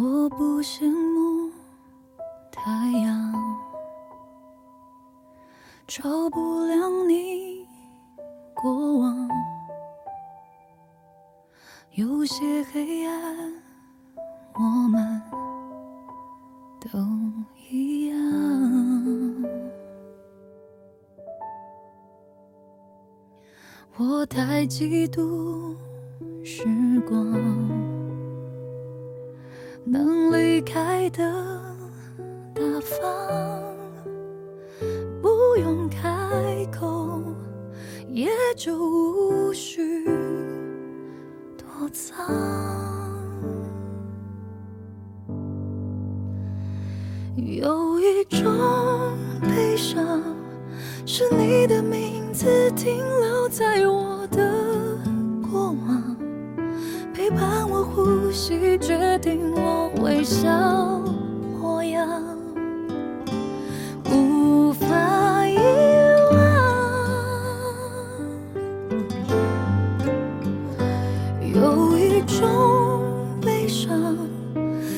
我不羡慕太阳，照不亮你过往。有些黑暗，我们都一样。我太嫉妒时光，能离开的大方，不用开口，也就无需躲藏。有一种悲伤，是你的名字停留在我陪伴我呼吸，决定我微笑模样，无法遗忘。有一种悲伤，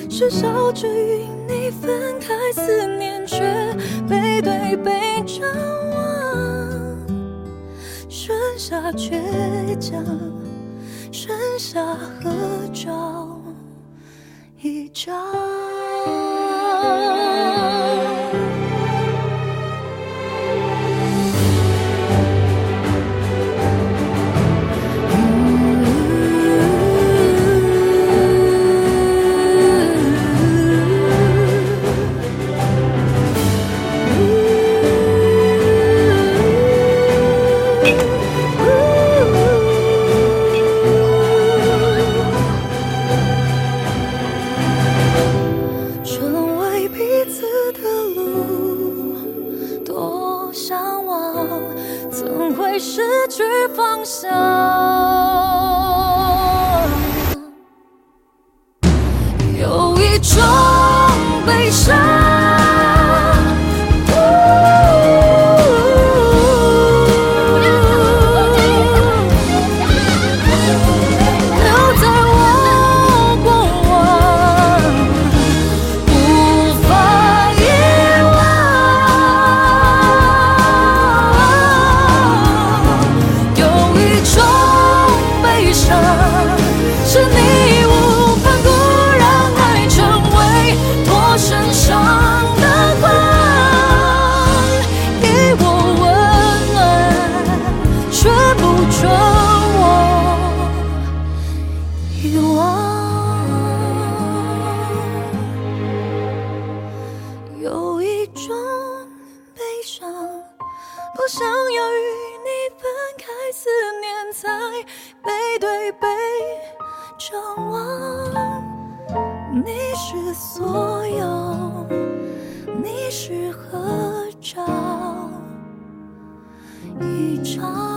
是笑着与你分开，思念却背对背张望，剩下倔强，下合照一张。向往，怎会失去方向？有一种不想要与你分开，思念在背对背张望。你是所有，你是合照一张。